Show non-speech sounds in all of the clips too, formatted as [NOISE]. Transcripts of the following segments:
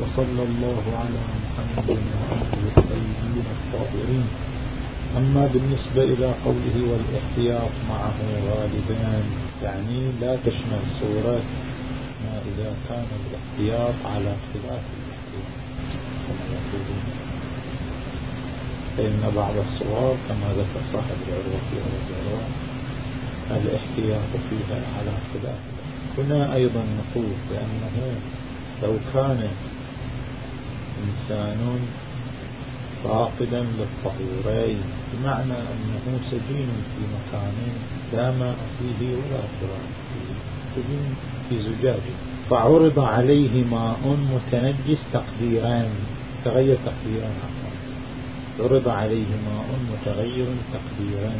وصلى الله على محمد وآله الطيبين الطاهرين. أما بالنسبة إلى قوله والإحتياط معه غالبا يعني لا تشمل صورة ما إذا كان الإحتياط على خلاف الإحتياط كما يقولون. فإن بعض الصور كما ذكر صاحب العروة في العروة الإحتياط فيها على خلاف هنا أيضا نقول بأنه لو كان إنسان فاقدا للطهورين بمعنى أنه سجين في مكان لا ماء فيه ولا شراب فيه سجين في زجاج. فعرض عليه ماء متنجس تقديران تغير تقديران عرض عليه ماء متغير تقديرا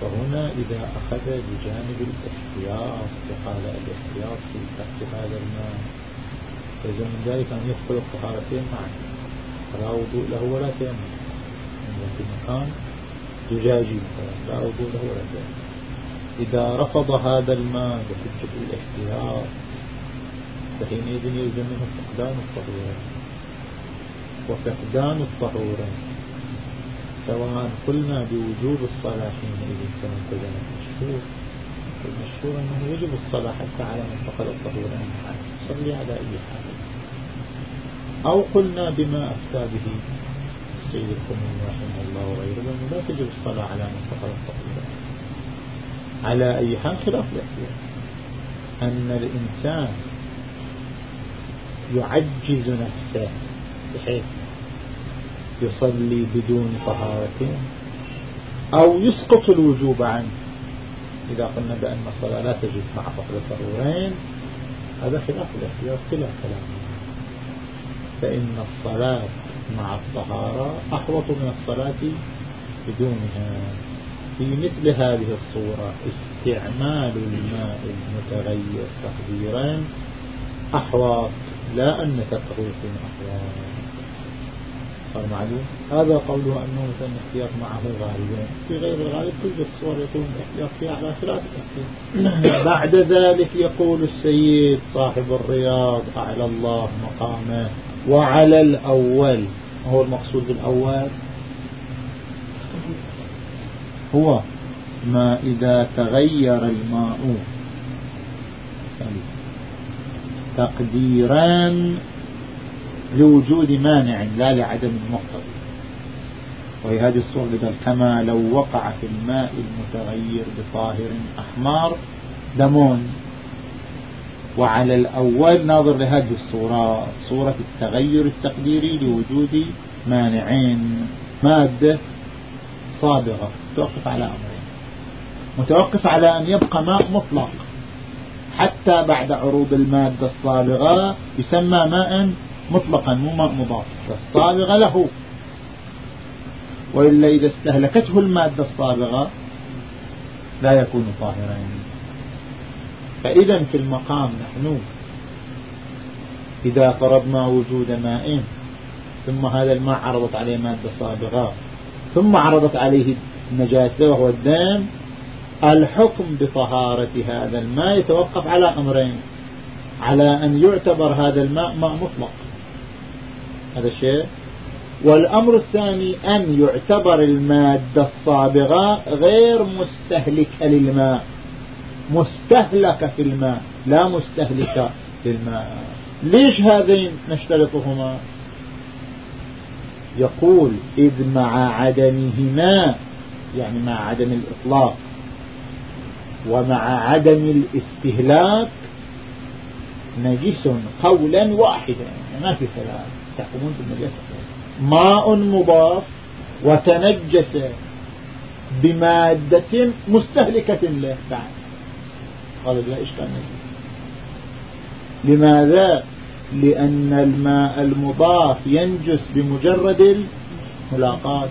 فهنا إذا أخذ بجانب الاحتياط وقال الاحتياط في تحت هذا الماء. فإذا من ذلك أن يدخل الطهارتين معا فلا وضوء له ولا تيمم في مكان زجاجي لا وضوء له ولا تيمم إذا رفض هذا الماء بحجة الاحتياط فحينئذ يلزم منه فقدان الطهورين وفقدان الطهورين سواء قلنا بوجوب الصلاة حينئذ كما انتزم المشهور. المشهور أنه يجب الصلاة حتى على من فقد الطهورين صلي على أي حال. أو قلنا بما أفتى به سيد القمين رحمه الله وغيره أنه لا تجب الصلاة على من فقد الطهورين على أي حال خلاف الاحتياط أن الإنسان يعجز نفسه بحيث يصلي بدون طهارة أو يسقط الوجوب عنه. إذا قلنا بأن الصلاة لا تجب مع فقد الضرورين هذا خلاف الاحتياط خلاف كلام فإن الصلاة مع الطهارة أحوط من الصلاة بدونها. في مثل هذه الصورة استعمال الماء المتغير تقديرا أحوط لا أن تقريق أحوط صار معلوم. هذا قوله أنه مثلا الاحتياط معه غالبا في غير الغالب توجد صور يكون الاحتياط فيها على خلاف الاحتياط [CLEARS THROAT] بعد ذلك يقول السيد صاحب الرياض أعلى الله مقامه. وعلى الأول هو المقصود بالأول؟ هو ما إذا تغير الماء. تقديران لوجود مانع لا لعدم المقتضي وهي هذه الصورة كما لو وقع في الماء المتغير بطاهر أحمر دمون. وعلى الأول ناظر لهذه الصورة صورة التغير التقديري لوجود مانعين مادة صابغة توقف على أمرين. متوقف على أن يبقى ماء مطلق. حتى بعد عروض المادة الصابغة يسمى ماء مطلقا مو ماء مضاف. فالصابغة له. وإلا إذا استهلكته المادة الصابغة لا يكون طاهرا. فإذا في المقام نحن. إذا فرضنا وجود ماء ثم هذا الماء عرضت عليه مادة صابغة ثم عرضت عليه النجاسة وهو الدم الحكم بطهارة هذا الماء يتوقف على أمرين على أن يعتبر هذا الماء ماء مطلق. هذا الشيء. والأمر الثاني أن يعتبر المادة الصابغة غير مستهلكة للماء. مستهلكة في الماء لا مستهلكة للماء ليش هذين نشترطهما؟ يقول إذ مع عدمهما يعني مع عدم الإطلاق ومع عدم الاستهلاك نجس قولا واحدا. يعني ما في ثلاث تحكمون بالنجاسة ماء مضاف وتنجس بمادة مستهلكة له. بعد. قال لا إشكال لماذا؟ لأن الماء المضاف ينجس بمجرد الملاقات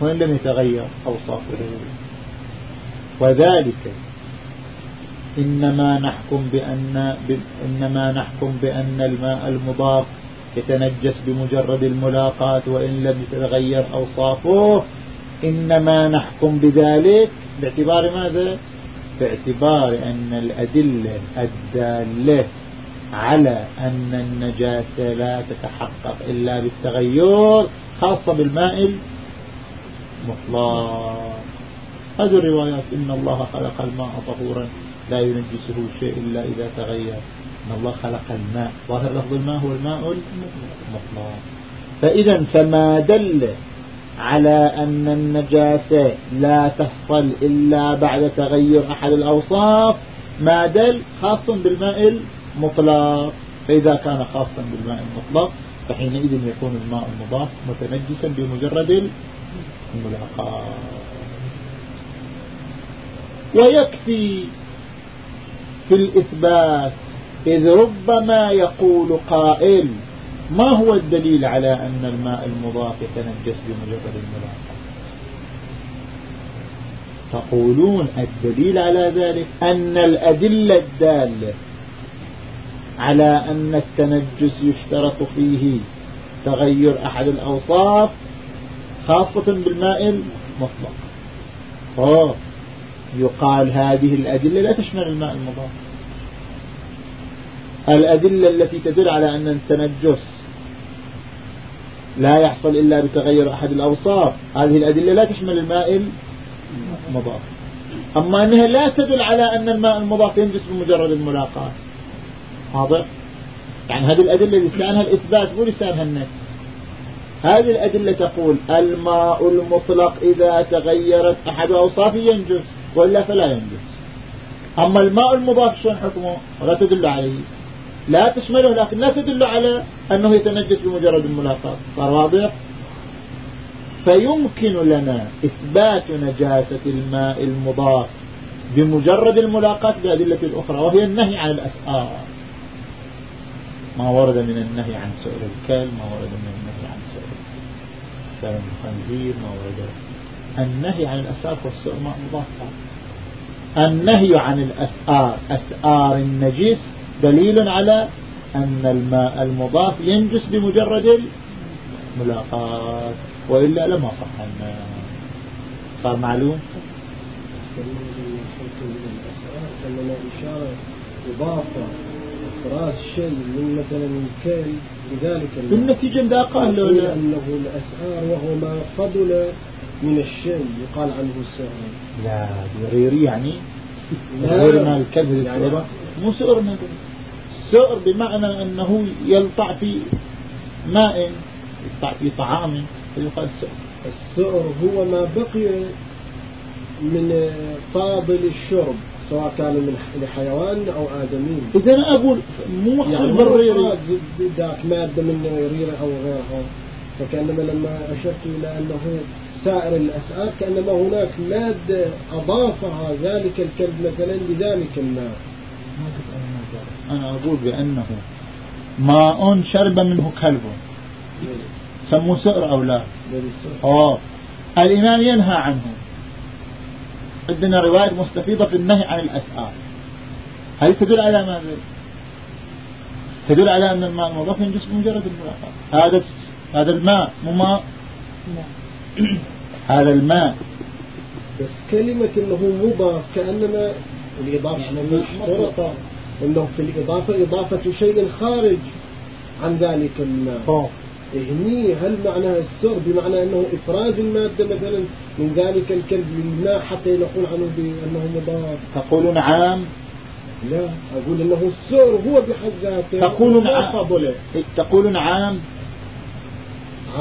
وإن لم يتغير أوصافه وذلك إنما نحكم بأن إنما نحكم بأن الماء المضاف يتنجس بمجرد الملاقاة وإن لم يتغير أوصافه إنما نحكم بذلك باعتبار ماذا؟ باعتبار أن الأدلة الدالة على أن النجاسة لا تتحقق إلا بالتغير خاصة بالماء المطلق هذه الروايات إن الله خلق الماء طهورا لا ينجسه شيء إلا إذا تغير. إن الله خلق الماء. ظاهر لفظ الماء؟ هو الماء المطلق. فإذا فما دل على أن النجاسة لا تحصل إلا بعد تغير أحد الأوصاف ما دل خاص بالماء المطلق. فإذا كان خاصا بالماء المطلق فحينئذ يكون الماء المضاف متنجسا بمجرد الملاقاة. ويكفي في الإثبات إذ ربما يقول قائل ما هو الدليل على أن الماء المضاف يتنجس بمجرد الملاقاة تقولون الدليل على ذلك أن الأدلة الدالة على أن التنجس يشترط فيه تغير أحد الأوصاف خاصة بالماء المطلق. أوه. يقال هذه الأدلة لا تشمل الماء المضاف. الأدلة التي تدل على أن التنجس لا يحصل إلا بتغير أحد الأوصاف. هذه الأدلة لا تشمل الماء المضاف. أما أنها لا تدل على أن الماء المضاف ينجس بمجرد الملاقاة. واضح؟ يعني هذه الأدلة لسانها الإثبات مو لسانها النفي. هذه الأدلة تقول الماء المطلق إذا تغيرت أحد أوصافه ينجس وإلا فلا ينجس. أما الماء المضاف شلون حكمه؟ لا تدل عليه. لا تشمله لكن لا تدل على أنه يتنجس بمجرد الملاقاة. صار واضح؟ فيمكن لنا إثبات نجاسة الماء المضاف بمجرد الملاقاة بأدلة أخرى وهي النهي عن الأسعار. ما ورد من النهي عن سؤر الكلب ما ورد من النهي عن سؤر الخنزير ما ورد. النهي عن الأسعار والسؤر ما مضاف. النهي عن الأسعار أسعار النجس دليل على أن الماء المضاف ينجس بمجرد الملاقات وإلا لما صح الماء صار معلوم؟ أننا إشارة إضافة إفراز شيء من مثلا الكيل لذلك بالنتيجة لا قال له أنه الأسعار وهو ما فضل من الشيء يقال عنه السعر لا. بغير يعني غير ما الكذب يعني مو سؤر السؤر بمعنى أنه يلطع في ماء يلطع في طعام فيقال سؤر. السؤر هو ما بقي من فاضل الشرب سواء كان من لحيوان أو آدمين. إذا أنا أقول مو يعني ذاك مادة من ريرة أو غيرها. فكأنما لما أشرت إلى أنه سائر الأسعار كأنما هناك مادة أضافها ذلك الكلب مثلا لذلك الماء. أنا أقول بأنه ماء شرب منه كلب. سموه سئر أو لا؟ أوه. الإمام ينهى عنه. عندنا رواية مستفيضة في النهي عن الأسعار. هل تدل على ماذا تدل على أن الماء المضاف ينجس بمجرد الملاقاة هذا هذا الماء مو ماء هذا الماء. بس كلمة إنه مضاف كأنما الإضافة يعني إنه في الإضافة إضافة شيء خارج عن ذلك الماء أوه. هني هل معنى السر؟ بمعنى أنه إفراز المادة مثلا من ذلك الكلب للماء حتى نقول عنه بأنه مضاف تقولون عام؟ لا أقول أنه السر هو بحد ذاته. تقولون عام. تقولون عام؟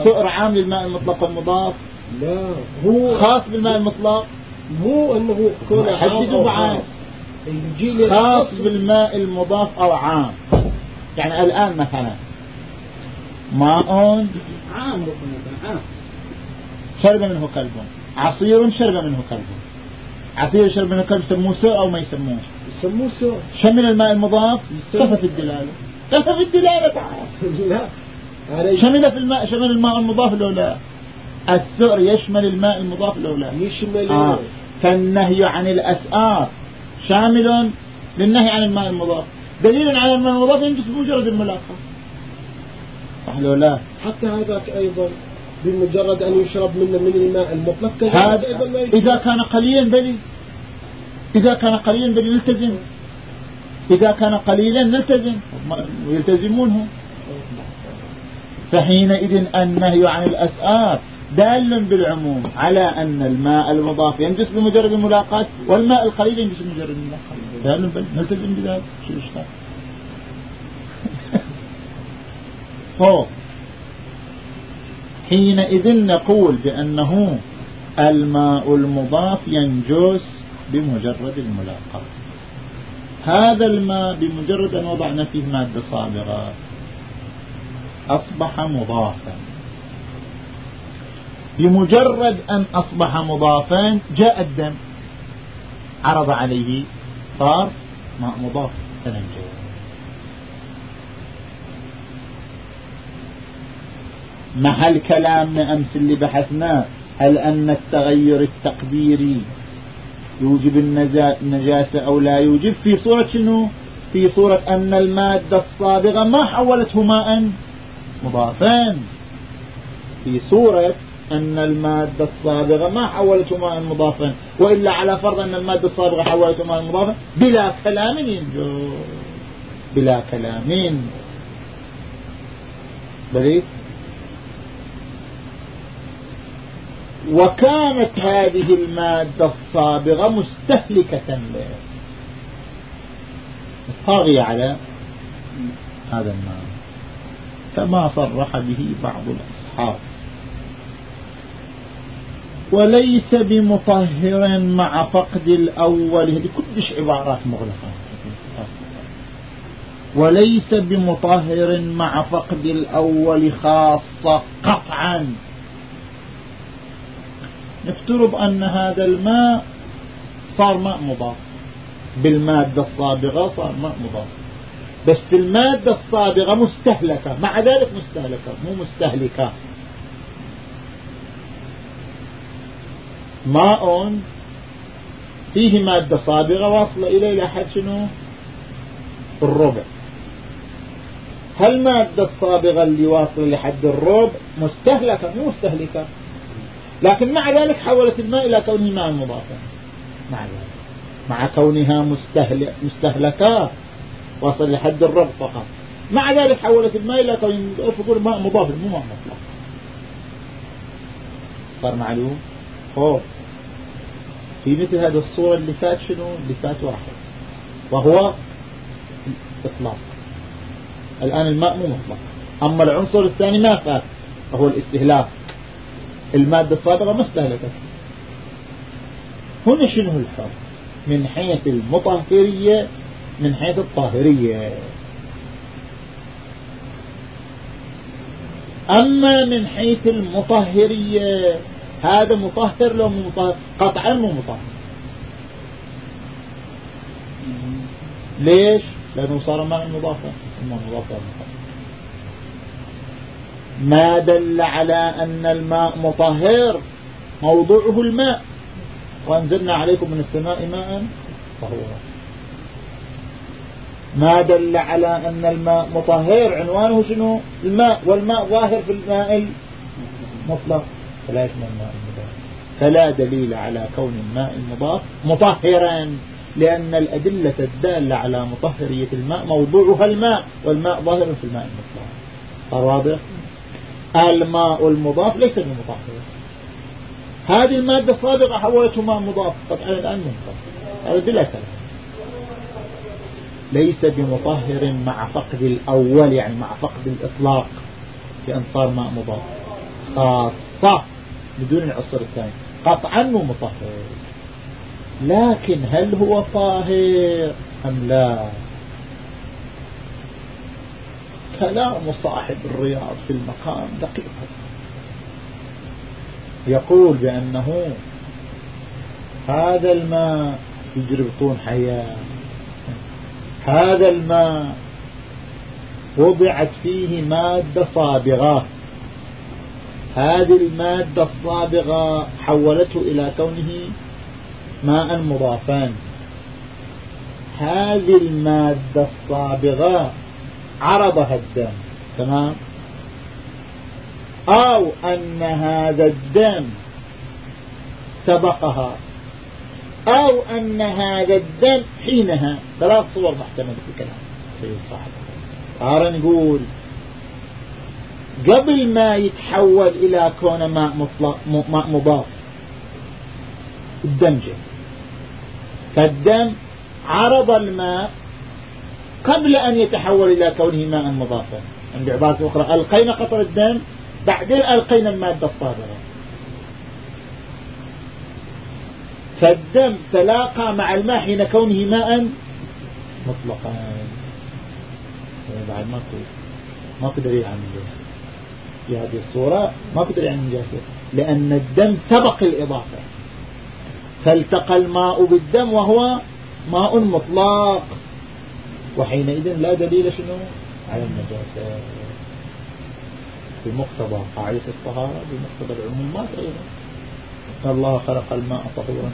سؤر عام للماء المطلق والمضاف لا هو خاص بالماء المطلق؟ مو أنه كونه حددوا بعام خاص بالماء المضاف أو عام. يعني الآن مثلا ماء عام شرب منه كلب. عصير شرب منه كلب. عصير شرب منه كلب يسموه سوء أو ما يسموه؟ يسموه سوء. شمل الماء المضاف؟ كفى في الدلالة. كفى في الدلالة. لا. شمل في الماء شمل الماء المضاف لو لا؟ السؤر يشمل الماء المضاف لو لا؟ يشمل. آه. فالنهي عن الأسآر شامل للنهي عن الماء المضاف. دليل على الماء المضاف ينجس بمجرد الملاقة صح لو لا. حتى هذاك أيضا بمجرد أن يشرب من من الماء المطلق هذا إذا كان قليلا بلي إذا كان قليلا بلي نلتزم إذا كان قليلا نلتزم. ويلتزمونه فحينئذ النهي عن الأسآف دال بالعموم على أن الماء المضاف ينجس بمجرد الملاقاة والماء القليل ينجس بمجرد الملاقاة دال بل نلتزم بذلك شو الإشكال فوق [LAUGHS] حينئذ نقول بأنه الماء المضاف ينجس بمجرد الملاقاة هذا الماء بمجرد أن وضعنا فيه مادة صابغة أصبح مضافا. بمجرد أن أصبح مضافا جاء الدم. عرض عليه صار ماء مضاف تنجو محل كلامنا أمس اللي بحثناه؟ هل أن التغير التقديري يوجب النجاسة أو لا يوجب؟ في صورة شنو؟ في صورة أن المادة الصابغة ما حولته ماء مضافا. في صورة أن المادة الصابغة ما حولته ماء مضافا وإلا على فرض أن المادة الصابغة حولته ماء مضافا بلا كلام ينجو بلا كلام. بليت وكانت هذه المادة الصابغة مستهلكة له. طاغية على هذا الماء كما صرح به بعض الأصحاب. وليس بمطهر مع فقد الأول. هذه كلش عبارات مغلقة. وليس بمطهر مع فقد الأول خاصة قطعا. نفترض أن هذا الماء صار ماء مضاف. بالمادة الصابغة صار ماء مضاف. بس المادة الصابغة مستهلكة. مع ذلك مستهلكة مو مستهلكة. ماء فيه مادة صابغة واصلة إليه لحد شنو؟ الربع. هل المادة الصابغة اللي واصلة لحد الربع مستهلكة؟ مو مستهلكة. لكن مع ذلك حولت الماء إلى كونه ماء مضافا مع ذلك. مع كونها مستهلكة. وصل لحد الربع فقط. مع ذلك حولت الماء إلى كونه ماء مضاف مو ماء مطلق. صار معلوم؟ خوف. في مثل هذه الصورة اللي فات شنو؟ اللي فات واحد. وهو الإطلاق الآن الماء مو مطلق. أما العنصر الثاني ما فات وهو الاستهلاك. المادة الصادقة ما استهلكت. هنا شنو الفرق من حيث المطهرية من حيث الطاهرية. أما من حيث المطهرية هذا مطهر لو مو مطهر قطعا مو مطهر. ليش؟ لأنه صار ماء مضافا مضافا ما دل على أن الماء مطهر موضوعه الماء. وأنزلنا عليكم من السماء ماء فهو ما دل على أن الماء مطهر عنوانه شنو؟ الماء والماء ظاهر في الماء المطلق. فلا يشمل الماء المضاف. فلا دليل على كون الماء المضاف مطهرا لأن الأدلة الدالة على مطهرية الماء موضوعها الماء والماء ظاهر في الماء المطلق واضح؟ الماء المضاف ليس بمطهر. هذه المادة السابقة حولته ماء مضاف قطعا الآن منكر هذا بلا كلام ليس بمطهر مع فقد الأول يعني مع فقد الإطلاق بأن صار ماء مضاف. خاصة بدون العنصر الثاني. قطعا مطهر. لكن هل هو طاهر أم لا؟ كلام صاحب الرياض في المقام دقيق. يقول بأنه هذا الماء يجري بطون حياة. هذا الماء وضعت فيه مادة صابغة. هذه المادة الصابغة حولته إلى كونه ماء مضافا. هذه المادة الصابغة عرضها الدم تمام؟ أو أن هذا الدم سبقها أو أن هذا الدم حينها. ثلاث صور محتملة في كلام سيد صاحب صار نقول قبل ما يتحول إلى كون ماء, مطلق ماء مضاف. الدم جاء فالدم عرض الماء قبل أن يتحول إلى كونه ماء مضافا. عند عبارة أخرى. ألقينا قطر الدم بعدين ألقينا المادة الصادرة. فالدم تلاقى مع الماء حين كونه ماء مطلقا. بعد ماكو ماكو دليل عن النجاسة في هذه الصورة ماكو دليل عن النجاسة لأن الدم سبق الإضافة. فالتقى الماء بالدم وهو ماء مطلق. وحينئذ لا دليل شنو؟ على النجاسة. بمقتضى قاعدة الطهارة بمقتضى العمومات أيضا. الله خلق الماء طهورا.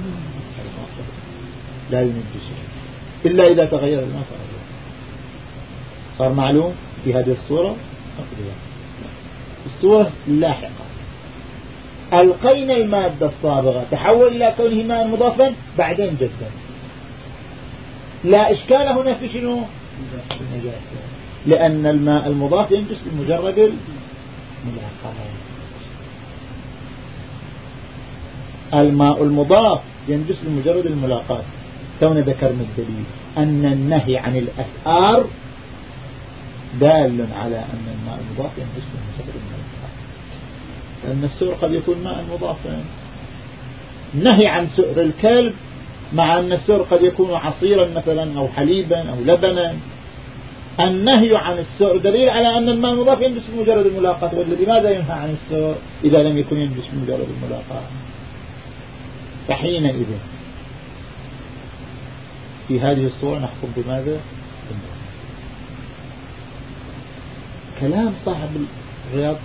لا ينجسه إلا إذا تغير الماء. صار معلوم في هذه الصورة؟ الصورة اللاحقة. ألقينا المادة الصابغة. تحول إلى كونه ماء مضافا بعدين جدا. لا إشكال هنا في شنو؟ لأن الماء المضاف ينجس بمجرد الملاقاة الماء المضاف ينجس بمجرد الملاقاة تونا ذكرنا الدليل أن النهي عن الأثار دال على أن الماء المضاف ينجس بمجرد الملاقاة لأن السؤر قد يكون ماء مضافا نهي عن سؤر الكلب مع أن السؤر قد يكون عصيرا مثلا أو حليبا أو لبنا. النهي عن السؤر دليل على أن الماء المضاف ينجس بمجرد الملاقاة لماذا ينهى عن السؤر إذا لم يكن ينجس بمجرد الملاقاة؟ فحينئذ في هذه الصورة نحكم بماذا؟ كلام صاحب الرياض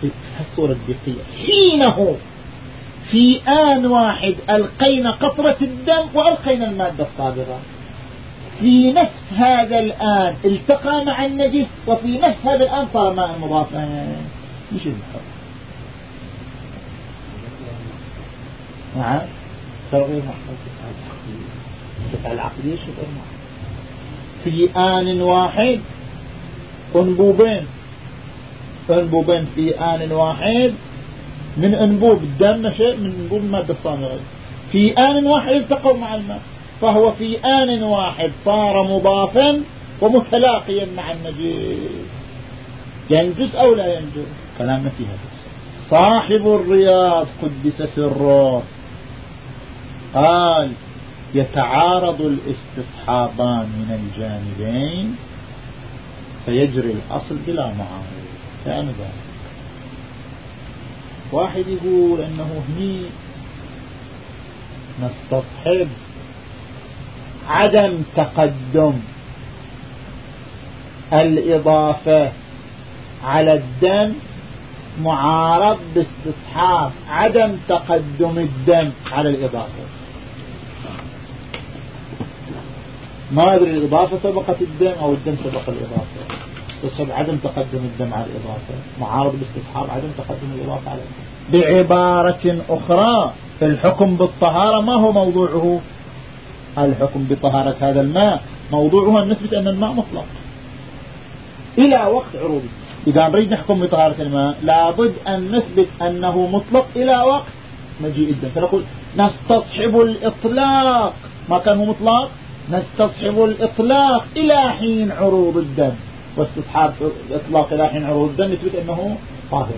في الصورة الدقيقة حينه في آن واحد ألقينا قطرة الدم وألقينا المادة الصابرة. في نفس هذا الآن التقى مع النجس وفي نفس هذا الآن صار ماء مضافا مش الحر نعم. محفوظ العقلية في آن واحد أنبوبين. أنبوبين في آن واحد. من أنبوب الدم شيء من أنبوب المادة الصامغة في آن واحد التقوا مع الماء. فهو في آن واحد صار مضافا ومتلاقيا مع النجيس ينجز أو لا ينجز كلامنا في هذا صاحب الرياض قدس سره. قال يتعارض الاستصحابان من الجانبين فيجري الأصل بلا معارض. كان واحد يقول أنه هني نستصحب عدم تقدم الإضافة على الدم معارض باستصحاب عدم تقدم الدم على الإضافة. ما أدري الإضافة سبقت الدم أو الدم سبق الإضافة. تصحب عدم تقدم الدم على الإضافة معارض باستصحاب عدم تقدم الإضافة على الدم. بعبارة أخرى الحكم بالطهارة ما هو موضوعه؟ الحكم بطهارة هذا الماء. موضوعها أن نثبت أن الماء مطلق. إلى وقت عروضه. إذا نريد نحكم بطهارة الماء لابد أن نثبت أنه مطلق إلى وقت. مجيء الدم. فنقول نستصحب الإطلاق. ما كان مطلق؟ نستصحب الإطلاق إلى حين عروض الدم. واستصحاب إلى حين عروض الدم يثبت أنه طاهر.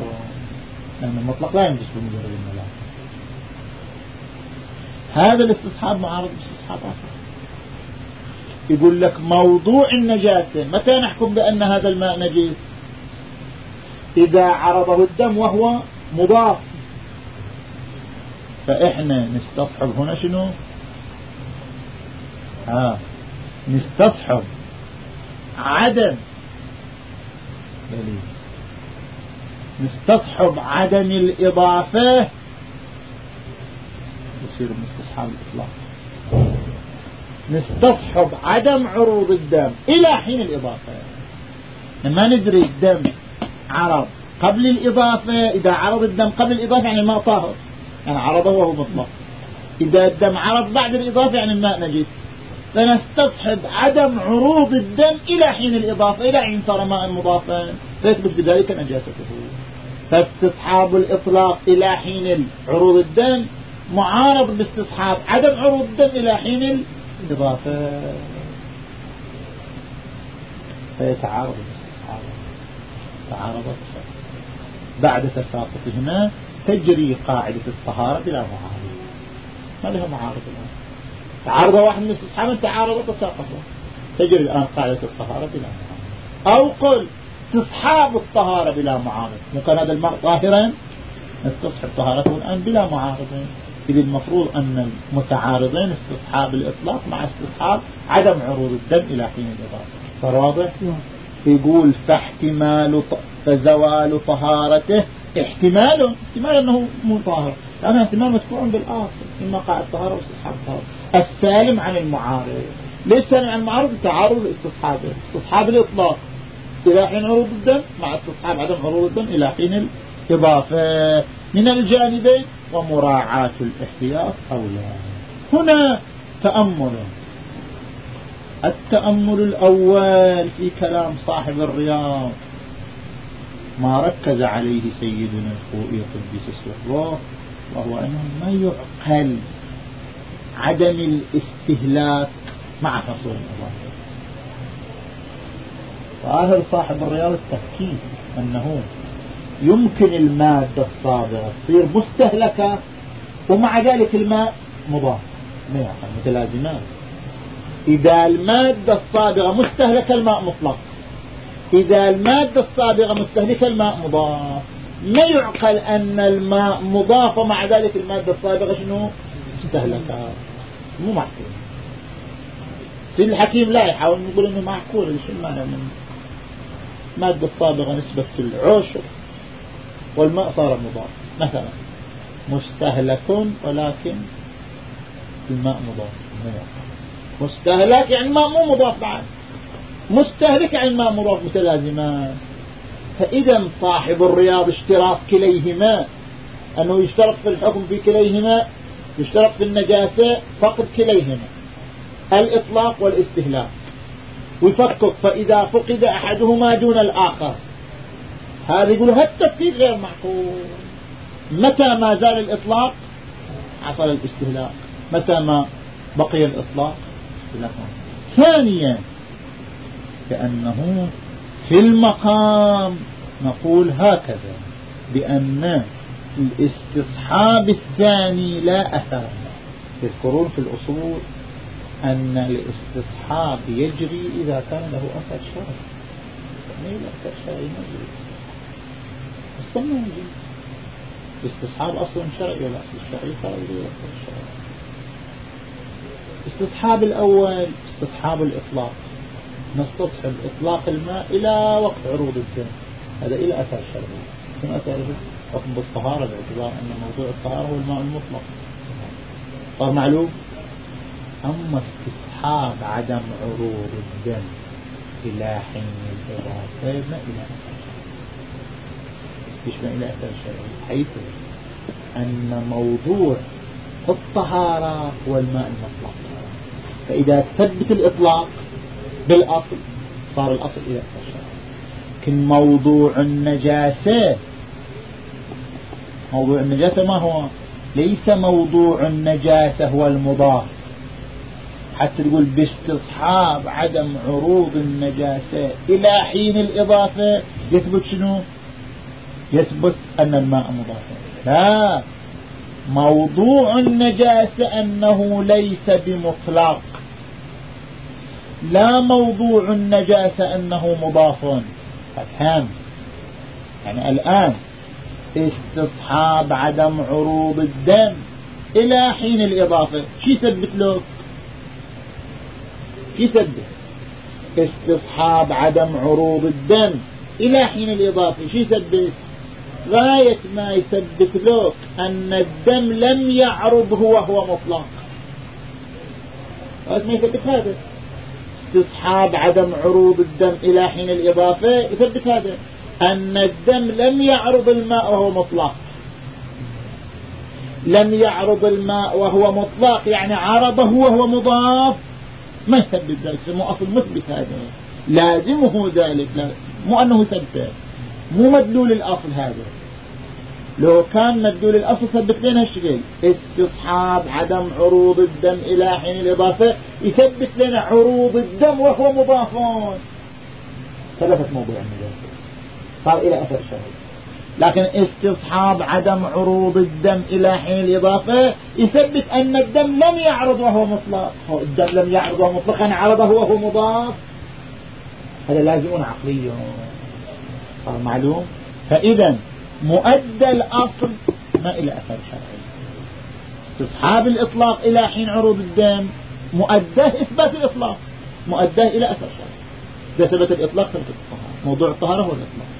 لأن المطلق لا ينجس بمجرد الملاك. هذا الاستصحاب معارض باستصحاب آخر. يقول لك موضوع النجاسة متى نحكم بأن هذا الماء نجيس إذا عرضه الدم وهو مضاف. فإحنا نستصحب هنا شنو؟ آه. نستصحب عدم دليل نستصحب عدم الإضافة يصير مستصحاب الإطلاق. نستصحب عدم عروض الدم إلى حين الإضافة. لما ندري الدم عرض قبل الإضافة إذا عرض الدم قبل الإضافة يعني الماء طاهر. يعني عرضه وهو مطلق. إذا الدم عرض بعد الإضافة يعني الماء نجس فنستصحب عدم عروض الدم إلى حين الإضافة إلى حين صار ماء مضافا. فيثبت بذلك نجاسته فاستصحاب الإطلاق إلى حين عروض الدم معارض باستصحاب عدم عروض الدم إلى حين الإضافة. فيتعارض الاستصحاب. تعارض بعد تساقطهما تجري قاعدة الطهارة بلا معارض ما لها معارض الآن؟ تعارض واحد من الاستصحاب تعارض تساقطه تجري الآن قاعدة الطهارة بلا معارض أو قل استصحاب الطهارة بلا معارض ممكن هذا الماء طاهرا نستصحب طهارته الآن بلا معارض. إذ المفروض أن المتعارضين استصحاب الإطلاق مع استصحاب عدم عروض الدم إلى حين الإضافة صار واضح؟ نعم. يقول فاحتمال فزوال طهارته احتمال. احتمال أنه مو طاهر. لأن احتمال مدفوع بالآخر. إما قاعد طهارة واستصحاب طهارة. السالم عن المعارض. ليش سالم عن المعارض؟ تعارض الاستصحاب استصحاب الإطلاق. إلى حين عروض الدم مع استصحاب عدم عروض الدم إلى حين الإضافة. من الجانبين ومراعاة الاحتياط أولى. هنا تأمل. التأمل الأول في كلام صاحب الرياض. ما ركز عليه سيدنا الخوئي قدس سره وهو أنه ما يعقل. عدم الاستهلاك مع حصول الأظاهر ظاهر صاحب الرياض التفكير أنه يمكن المادة الصادرة تصير مستهلكة ومع ذلك الماء مضاف. ما متلازمان إذا المادة الصادرة مستهلكة الماء مطلق. إذا المادة الصادرة مستهلكة الماء مضاف. ما يعقل أن الماء مضاف ومع ذلك المادة الصادرة شنو؟ مستهلكة مو معقول. سيد الحكيم لا يحاول يقول إنه معقول شو المعنى من المادة الصادرة نسبة العشر والماء صار مضاف؟ مثلا مستهلك ولكن الماء مضاف. مستهلك يعني الماء مو مضاف بعد. مستهلك يعني الماء مضاف متلازمان فإذا صاحب الرياض اشتراط كليهما أنه يشترط في الحكم في كليهما يشترط في النجاسة فقد كليهما الإطلاق والاستهلاك. ويفكك فإذا فقد أحدهما دون الآخر. هذا يقول هذا التفكير غير معقول. متى ما زال الإطلاق حصل الاستهلاك؟ متى ما بقي الإطلاق؟ ثانيا كأنه في المقام نقول هكذا بأن الاستصحاب الثاني لا أثر. يذكرون في الأصول أن الاستصحاب يجري إذا كان له أثر شرعي. يعني الأثر شرعي مجري استنى يجري. استصحاب أصل شرعي ولا أصل شرعي؟ يجري أثر شرعي. استصحاب الأول استصحاب الإطلاق. نستصحب إطلاق الماء إلى وقت عروض الدم. هذا إلى أثر شرعي. كما تعرف حكم بالطهارة باعتبار أن موضوع الطهارة هو الماء المطلق. صار معلوم؟ أما استصحاب عدم عروض الدم إلى حين الإضافة ما إلى أثر شرعي؟ إلى أثر شرعي؟ حيث أن موضوع الطهارة هو الماء المطلق. فإذا ثبت الإطلاق بالأصل صار الأصل إلى أثر شرعي. لكن موضوع النجاسة موضوع النجاسة ما هو؟ ليس موضوع النجاسة هو المضاف. حتى تقول باستصحاب عدم عروض النجاسة. إلى حين الإضافة يثبت شنو؟ يثبت أن الماء مضاف. لا. موضوع النجاسة أنه ليس بمطلق. لا موضوع النجاسة أنه مضاف. فهم يعني الآن استصحاب عدم عروض الدم. إلى حين الإضافة. شو يثبت له؟ يثبت استصحاب عدم عروض الدم. إلى حين الإضافة. شو يثبت غاية ما يثبت لك أن الدم لم يعرض هو هو مطلق. غاية ما يثبت هذا. استصحاب عدم عروض الدم. إلى حين الإضافة. يثبت هذا. أن الدم لم يعرض الماء وهو مطلق. لم يعرض الماء وهو مطلق يعني عرضه وهو مضاف. ما يثبت ذلك سمو أصل مثبت هذا. لازمه ذلك مو أنه ثبت مو مدلول الأصل هذا. لو كان مدلول الأصل ثبت لنا الشكل استصحاب عدم عروض الدم إلى حين الإضافة يثبت لنا عروض الدم وهو مضاف. ثبتت موضوع النجاسة صار إلى أثر شرعي لكن استصحاب عدم عروض الدم إلى حين الإضافة يثبت أن الدم لم يعرض وهو مطلق. الدم لم يعرض وهو مطلق أن عرضه وهو مضاف. هذا لازم عقلي صار معلوم؟ فإذا مؤدى الأصل ما إلى أثر شرعي. استصحاب الإطلاق إلى حين عروض الدم مؤداه إثبات الإطلاق. مؤداه إلى أثر شرعي. إذا ثبت الإطلاق ثبت الطهارة. موضوع الطهارة هو الإطلاق.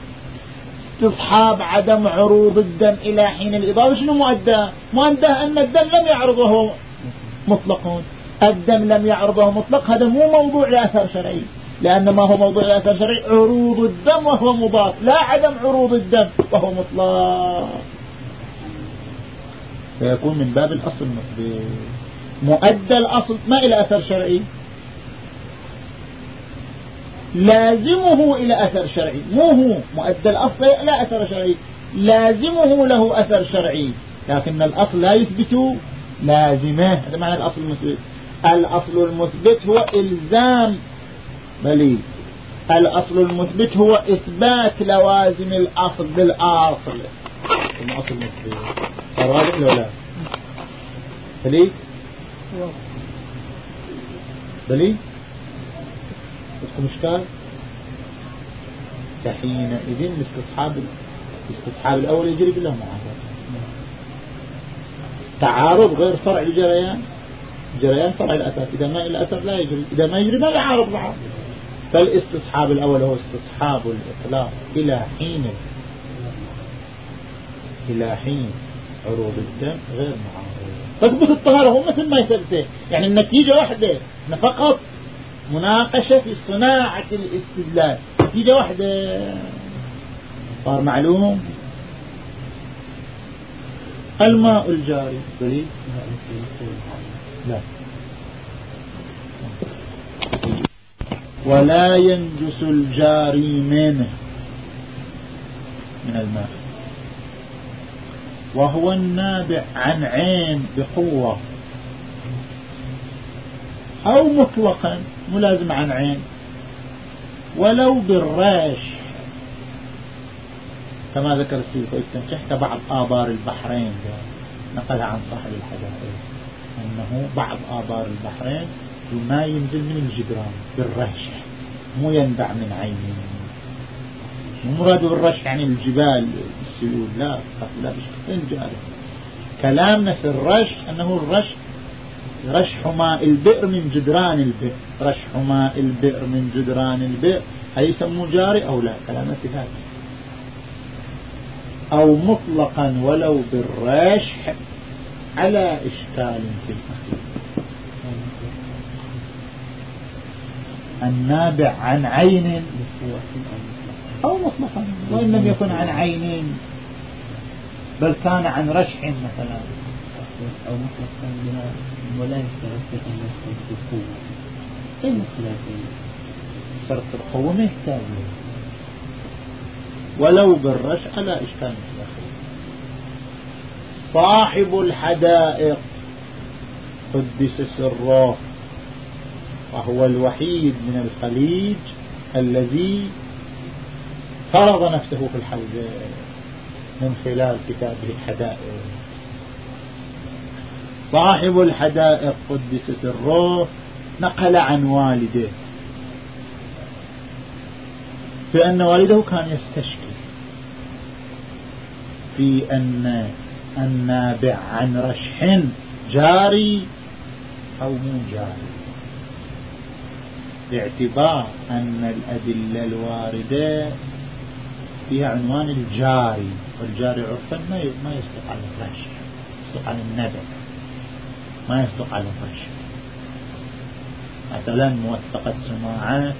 استصحاب عدم عروض الدم إلى حين الإضافة. شنو مؤداه مؤداه أن الدم لم يعرض وهو مطلق الدم لم يعرض وهو مطلق. هذا مو موضوع لأثر شرعي. لأن ما هو موضوع الأثر الشرعي عروض الدم وهو مضاف. لا عدم عروض الدم وهو مطلق. فيكون من باب الأصل. مؤدى الأصل ما إلى أثر شرعي؟ لازمه إلى أثر شرعي. مو هو مؤدى الأصل لا أثر شرعي. لازمه له أثر شرعي. لكن الأصل لا يثبت لازمه. هذا معنى الأصل المثبت. الأصل المثبت هو إلزام. بلي. الأصل المثبت هو إثبات لوازم الأصل بالأصل. الأصل المثبت. صار واضح ولا لا. بلي. بلي. عندكم إشكال؟ فحينئذ الاستصحاب الاستصحاب الأول يجري بلا معارضة تعارض غير فرع الجريان جريان فرع الأثر إذا ما إلى أثر لا يجري. إذا ما يجري ما يعارض بعض فالاستصحاب الأول هو استصحاب الإطلاق إلى حين إلى حين عروض الدم غير معارض. تثبت الطهارة هو مثل ما يثبته. يعني النتيجة واحدة. فقط مناقشة في صناعة الاستدلال. نتيجة واحدة. صار معلوم. الماء الجاري. لا. ولا ينجس الجاري منه من الماء. وهو النابع عن عين بقوة. أو مطلقا. ملازم عن عين ولو بالريش كما ذكر السيد تحت بعض آبار البحرين نقل عن صاحب الحدائق أنه بعض آبار البحرين الماء ينزل من الجدران بالرش مو ينبع من عين مو مراد بالرش يعني الجبال السيول لا لا بشكل كلامنا في الرش أنه الرش رشح ماء البئر من جدران البئر. رشح ماء البئر من جدران البئر. هل يسموه جاري أو لا؟ كلامنا في هذا أو مطلقا ولو بالرشح على إشكال في الأخير. النابع عن عين. أو مطلقا. وإن لم يكن عن عين. بل كان عن رشح مثلا. أو مطلقا ولا يشترط أن يكون بالقوة أي مختلفين شرط القوة ما يحتاج ولو بالرش على إشكال صاحب الحدائق قدس سره وهو الوحيد من الخليج الذي فرض نفسه في الحوزة من خلال كتابه الحدائق. صاحب الحدائق قدس سره نقل عن والده. بأن والده كان يستشكي. في أن النابع عن رشح جاري أو مو جاري. باعتبار أن الأدلة الواردة فيها عنوان الجاري والجاري عرفا ما يصدق على الرشح يصدق على النبع. ما يصدق على الرشح مثلا موثقة سماعة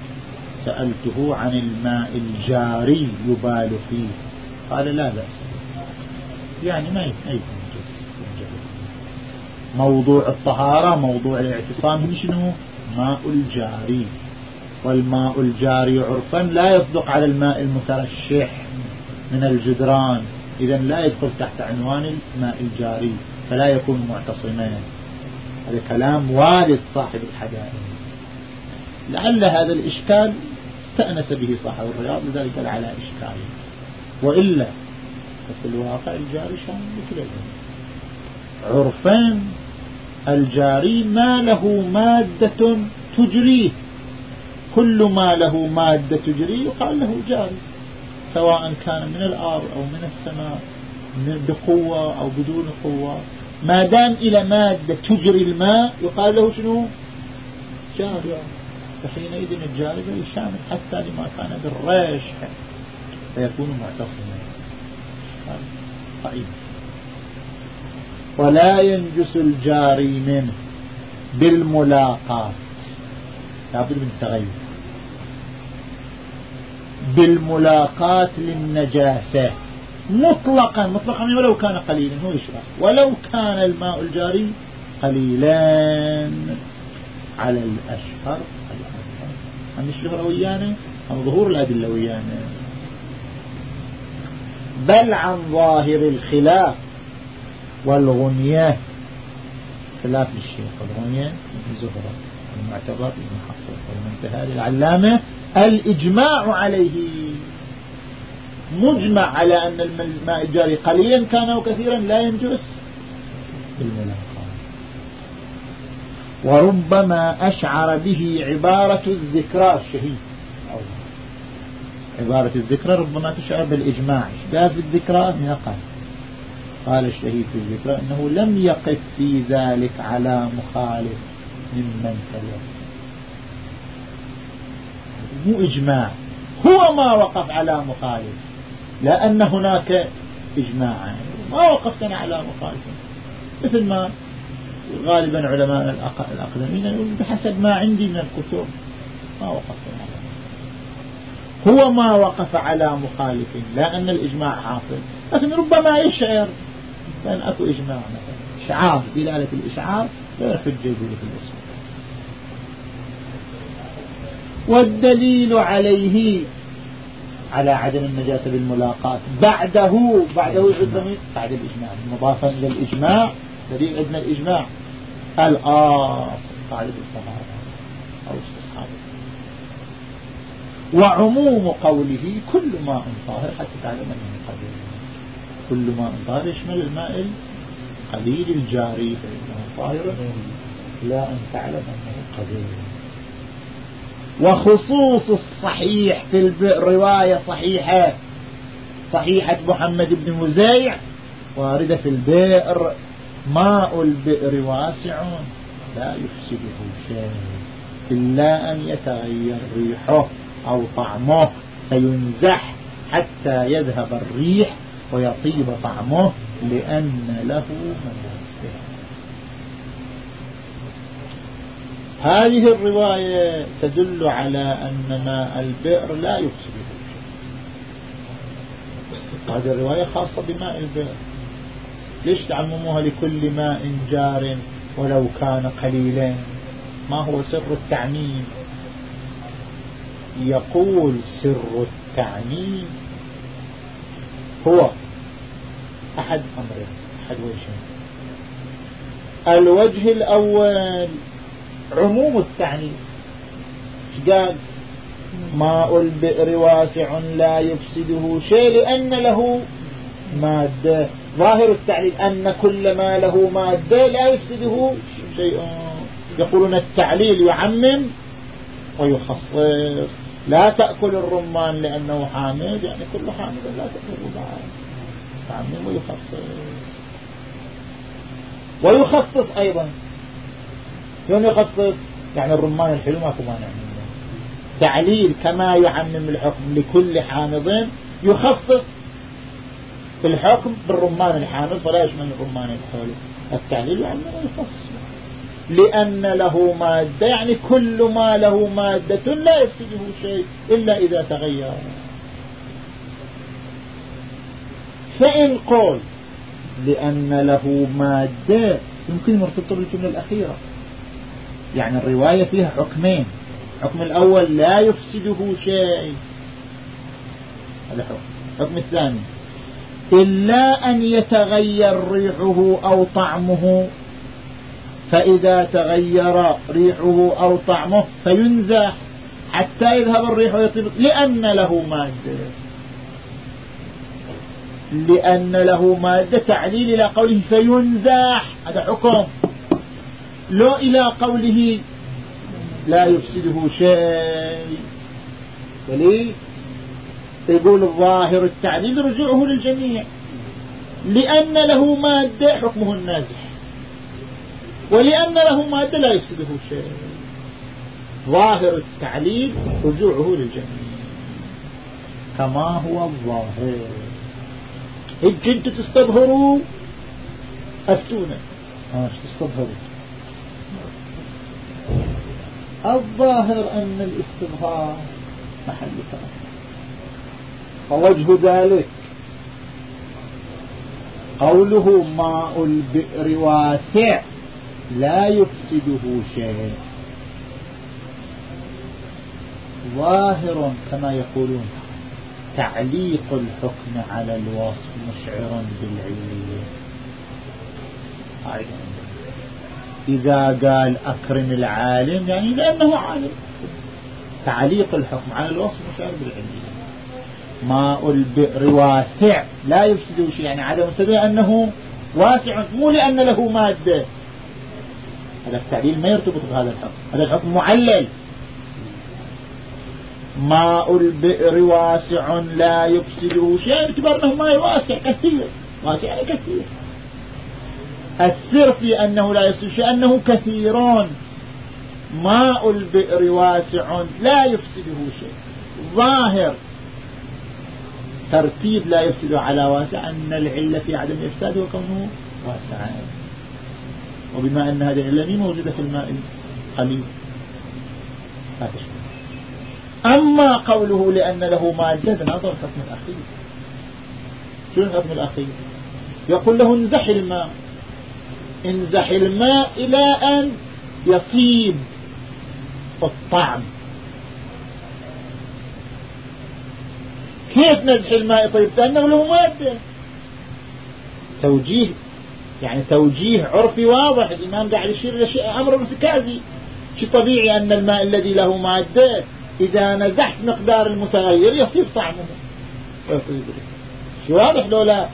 سألته عن الماء الجاري يبال فيه. قال لا بأس. يعني ما يكون موضوع الطهارة موضوع الاعتصام شنو؟ ماء الجاري. والماء الجاري عرفا لا يصدق على الماء المترشح من الجدران. إذا لا يدخل تحت عنوان الماء الجاري فلا يكون معتصما. هذا كلام والد صاحب الحدائق لعل هذا الإشكال استأنس به صاحب الرياض لذلك على إشكاله. وإلا ففي الواقع الجاري شامل لكل عرفان الجاري ما له مادة تجريه. كل ما له مادة تجريه يقال له جاري. سواء كان من الأرض أو من السماء بقوة أو بدون قوة. ما دام إلى مادة تجري الماء يقال له شنو؟ جاري فحينئذ الجاري يشامل حتى لما كان بالريش فيكون معتصما طيب. ولا ينجس الجاري منه بالملاقات. لابد من تغير بالملاقات للنجاسة. مطلقا مطلقا ولو كان قليلا هو يشرح ولو كان الماء الجاري قليلا على الأشهر. عن الشهرة ويانا عن ظهور الأدلة ويانا بل عن ظاهر الخلاف والغنية. خلاف الشيخ الغنية ابن زهرة المعتبر حفظ والمنتهى للعلامة. الإجماع عليه. مجمع على أن الماء الجاري قليلا كان أو كثيرا لا ينجس. وربما أشعر به عبارة الذكرى الشهيد. عبارة الذكرى ربما تشعر بالإجماع. لا في الذكرى؟ نقل قال. الشهيد في الذكرى أنه لم يقف في ذلك على مخالف ممن تلف مو إجماع. هو ما وقف على مخالف. لأن هناك إجماعا ما وقفتنا على مخالف مثل ما غالبا علماء الأقدمين يقول بحسب ما عندي من الكتب. ما وقفتنا على هو ما وقف على مخالف لا أن الإجماع حاصل. لكن ربما يشعر بأن أكو إجماع مثلا. إشعار دلالة الإشعار غير حجة في الأصول والدليل عليه على عدم النجاسة بالملاقات. بعده بعده بعد الإجماع. مضافا إلى الإجماع. دليل عندنا الإجماع. الآصل. قاعدة الطهارة أو استصحاب وعموم قوله كل ماء طاهر حتى تعلم أنه قليل كل ماء طاهر يشمل الماء القليل الجاري. فإنه طاهر. لا أن تعلم أنه قليل وخصوص الصحيح في الرواية صحيحة صحيحة محمد بن مزيع واردة في البئر ماء البئر واسع لا يفسده شيء إلا أن يتغير ريحه أو طعمه فينزح حتى يذهب الريح ويطيب طعمه لأن له منافع هذه الرواية تدل على أن ماء البئر لا يفسده هذه الرواية خاصة بماء البئر. ليش تعمموها لكل ماء جار ولو كان قليلا؟ ما هو سر التعميم؟ يقول سر التعميم هو أحد أمرين أحد وجهين. الوجه الأول عموم التعميم قال؟ ماء البئر واسع لا يفسده شيء لأن له مادة. ظاهر التعليل أن كل ما له مادة لا يفسده شيء. يقولون التعليل يعمم ويخصص. لا تأكل الرمان لأنه حامد يعني كل حامد لا تأكل الرمان. تعمم ويخصص. ويخصص أيضا. شلون يخصص يعني الرمان الحلو ماكو مانع منه. تعليل كما يعمم الحكم لكل حامض يخصص في الحكم بالرمان الحامض فلا يشمل الرمان الحلو. التعليل يعمم ويخصص. لأن له مادة يعني كل ما له مادة لا يفسده شيء إلا إذا تغير. فإن قول لأن له مادة يمكن مرتبطة بالجملة الأخيرة. يعني الرواية فيها حكمين. الحكم الأول لا يفسده شيء. هذا حكم. الحكم الثاني. إلا أن يتغير ريحه أو طعمه. فإذا تغير ريحه أو طعمه فينزح حتى يذهب الريح ويطيب لأن له مادة. لأن له مادة تعليل إلى قوله فينزح هذا حكم. لو إلى قوله لا يفسده شيء. وليه يقول الظاهر التعليل رجوعه للجميع. لأن له مادة حكمه النازح. ولأن له مادة لا يفسده شيء. ظاهر التعليل رجوعه للجميع. كما هو الظاهر. إن كنت تستظهروا أفتونا. ماش تستظهروا. الظاهر أن الاستظهار محل كلام فوجه ذلك قوله ماء البئر واسع لا يفسده شيء. ظاهر كما يقولون تعليق الحكم على الوصف مشعر بالعلمية إذا قال أكرم العالم يعني لأنه عالم. تعليق الحكم على الوصف مشعر بالعلمية ماء البئر واسع لا يفسد شيء يعني عدم سبيل أنه واسع مو لأن له مادة. هذا التعليل ما يرتبط بهذا الحكم. هذا الحكم معلل. ماء البئر واسع لا يفسده شيء اعتبار أنه ماء واسع كثير. واسع يعني كثير. السر في أنه لا يفسد شيء أنه كثيرون. ماء البئر واسع لا يفسده شيء. ظاهر. ترتيب لا يفسد على واسع أن العلة في عدم إفساده وكونه واسعا وبما أن هذه العلة موجودة في الماء القليل. لا تشبه أما قوله لأن له مادة نظر الحكم الأخير. شو الحكم الأخير؟ يقول له انزح الماء. انزح الماء إلى أن يطيب الطعم. كيف نزح الماء طيب؟ لأنه له مادة توجيه يعني توجيه عرفي واضح. الإمام قاعد يشير إلى شيء أمر ارتكازي شيء طبيعي أن الماء الذي له مادة إذا نزحت مقدار المتغير يصير طعمه. شو واضح لو لا؟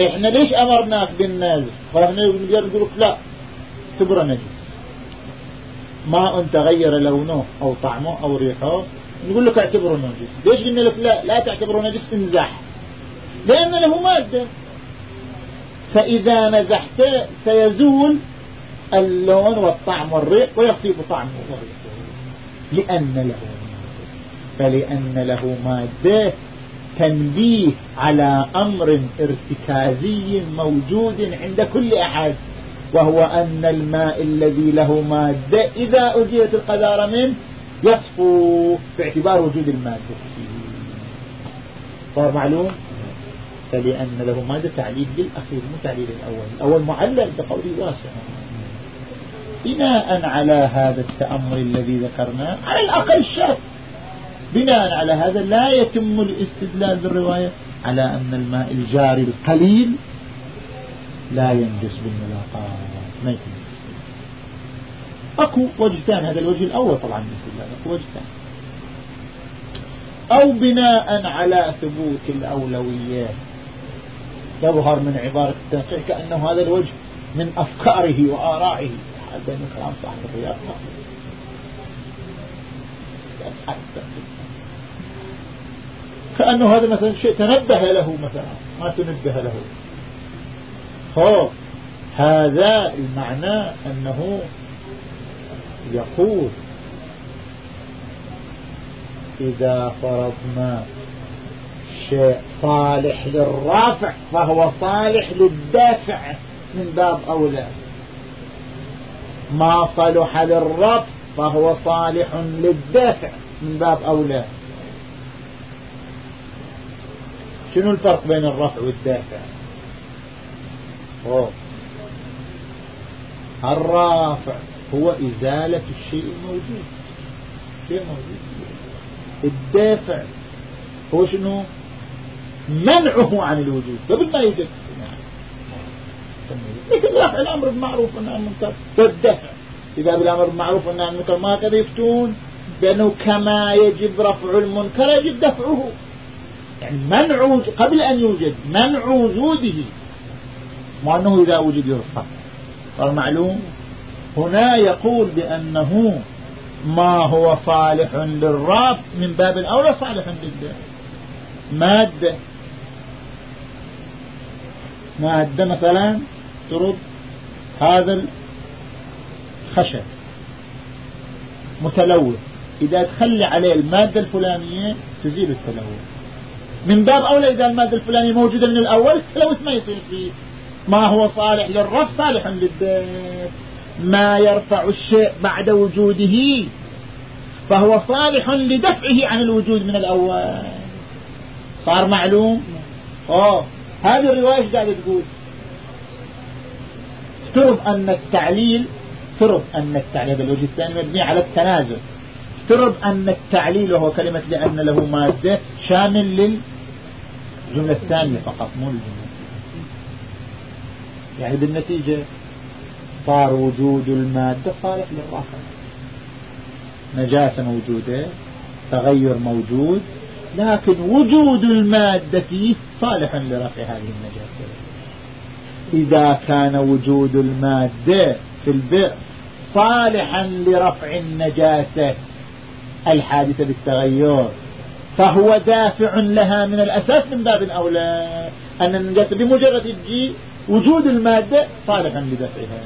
إحنا ليش أمرناك بالنازح فاحنا نقول لا. تبرى نجس. ماء تغير لونه أو طعمه أو ريحه نقول لك اعتبره نجس. ليش قلنا لك لا؟ لا تعتبره نجس انزح لأن له مادة. فإذا نزحت سيزول اللون والطعم والريح ويصيب طعمه وريحه لأن له فلأن له مادة تنبيه على أمر ارتكازي موجود عند كل أحد وهو أن الماء الذي له مادة إذا أزيلت القذارة منه يصفو باعتبار وجود المادة. صار معلوم؟ فلأن له مادة تعليل للأخير مو تعليل الأول. الأول معلل بقوله واسع. بناء على هذا التأمل الذي ذكرناه على الأقل شرط. بناء على هذا لا يتم الاستدلال بالرواية على أن الماء الجاري القليل لا ينجس بالملاقات ما يتم أكو وجهتان هذا الوجه الأول طبعا الاستدلال أكو وجهتان. أو بناء على ثبوت الأولويات يظهر من عبارة التنقيح كأنه هذا الوجه من أفكاره وآرائه. حتى من كلام صاحب الرياض. كأنه هذا مثلا شيء تنبه له مثلا ما تنبه له. هو هذا المعنى أنه يقول إذا فرضنا شيء صالح للرافع فهو صالح للدافع من باب أولى. ما صلح للرب فهو صالح للدافع من باب أولى. شنو الفرق بين الرفع والدافع؟ أوه. الرافع هو إزالة الشيء الموجود. شيء موجود. الدافع هو شنو؟ منعه عن الوجود. قبل ما يوجد مثل رفع الأمر بالمعروف والنهي عن المنكر. والدفع إذا بالأمر بالمعروف والنهي عن المنكر ما كذا يفتون. بأنه كما يجب رفع المنكر يجب دفعه. يعني منع قبل أن يوجد منع وجوده. مع أنه إذا وجد يرفع. صار معلوم؟ هنا يقول بأنه ما هو صالح للرب من باب الأولى صالح للدفع مادة. مادة مثلا ترد هذا الخشب. متلوث. إذا تخلي عليه المادة الفلانية تزيل التلوث. من باب أولى إذا المادة الفلانية موجودة من الأول التلوث ما يصير فيه ما هو صالح للرف صالح للدفع ما يرفع الشيء بعد وجوده فهو صالح لدفعه عن الوجود من الأول. صار معلوم؟ أوه. هذه الرواية قاعدة تقول؟ افترض أن التعليل افترض أن التعليل الوجه الثاني مبني على التنازل. افترض أن التعليل وهو كلمة لأن له مادة شامل للجملة الثانية فقط مو للجملة يعني بالنتيجة صار وجود المادة صالح للرافع نجاسة موجودة تغير موجود لكن وجود المادة فيه صالح لرفع هذه النجاسة إذا كان وجود المادة في البئر صالحا لرفع النجاسة الحادثة بالتغير. فهو دافع لها من الأساس من باب أولى أن النجاسة بمجرد تجي وجود المادة صالحا لدفعها.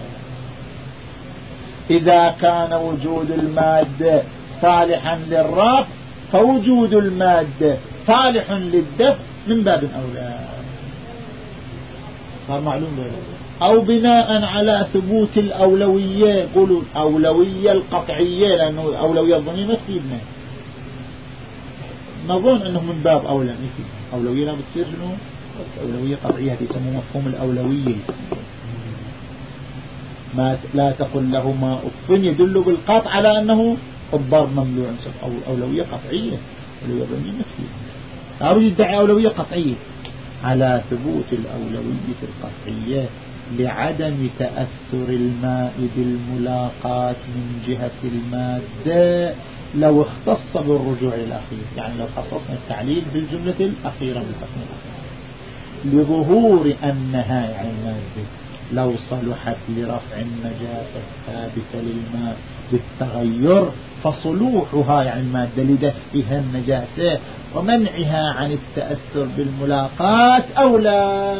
إذا كان وجود المادة صالحا للرفع فوجود المادة صالح للدفع من باب أولى صار معلوم أو بناء على ثبوت الأولوية قولوا الأولوية القطعية لأنه الأولوية الظنية ما تفيدنا نظن أنه من باب أولى أولوية لا بتصير شنو؟ أولوية قطعية يسموه مفهوم الأولوية. ما لا تقل له ما أف يدل بالقطع على أنه الضرب ممنوع أو أولوية قطعية. أولوية ظنية تفيدنا لا يدعي أولوية قطعية. على ثبوت الأولوية القطعية لعدم تأثر الماء بالملاقات من جهة المادة. لو اختص بالرجوع الأخير يعني لو خصصنا التعليل بالجملة الأخيرة من الحكم الأخير. لظهور أنها يعني لو صلحت لرفع النجاسة الثابتة للماء بالتغير فصلوحها يعني المادة لدفئها النجاسة ومنعها عن التأثر بالملاقات أولى